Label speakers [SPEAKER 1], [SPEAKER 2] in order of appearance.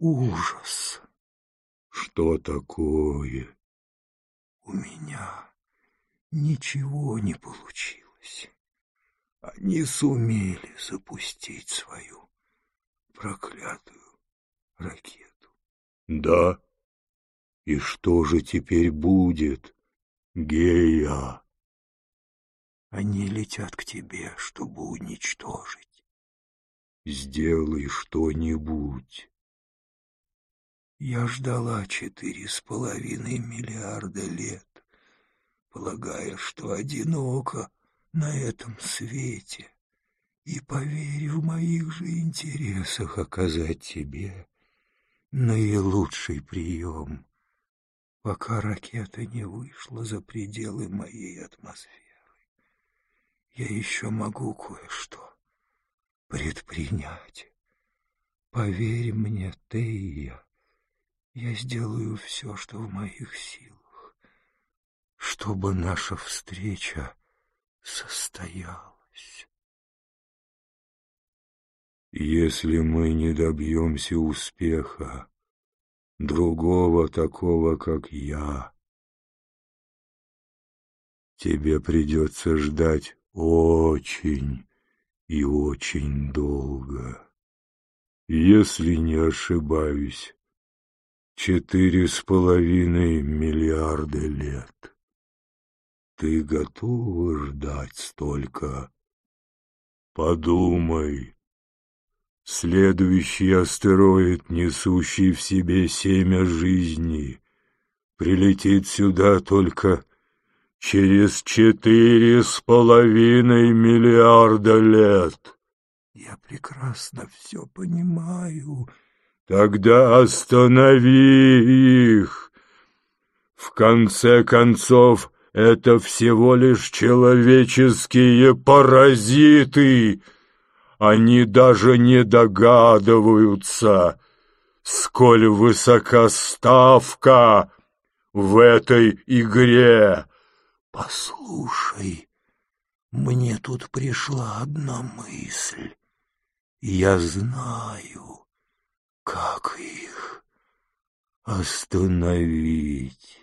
[SPEAKER 1] ужас.
[SPEAKER 2] Что такое?
[SPEAKER 1] У меня ничего не получилось. Они сумели запустить свою проклятую ракету.
[SPEAKER 2] Да? И что же теперь будет, Гея?
[SPEAKER 1] Они летят к тебе, чтобы уничтожить.
[SPEAKER 2] Сделай что-нибудь.
[SPEAKER 1] Я ждала четыре с половиной миллиарда лет, полагая, что одиноко на этом свете, и, поверив в моих же интересах оказать тебе наилучший прием, пока ракета не вышла за пределы моей атмосферы. Я еще могу кое-что предпринять. Поверь мне, Тея, я сделаю все, что в моих силах, чтобы наша встреча состоялась.
[SPEAKER 2] Если мы не добьемся успеха, другого такого, как я, тебе придется ждать очень и очень долго. Если не ошибаюсь, четыре с половиной миллиарда лет. Ты готова ждать столько? Подумай. Следующий астероид, несущий в себе семя жизни, прилетит сюда только через четыре с половиной миллиарда лет.
[SPEAKER 1] Я прекрасно все понимаю,
[SPEAKER 2] Тогда останови их. В конце концов, это всего лишь человеческие паразиты. Они даже не догадываются, сколь высока ставка в этой игре.
[SPEAKER 1] Послушай, мне тут пришла одна мысль. Я знаю, как их остановить?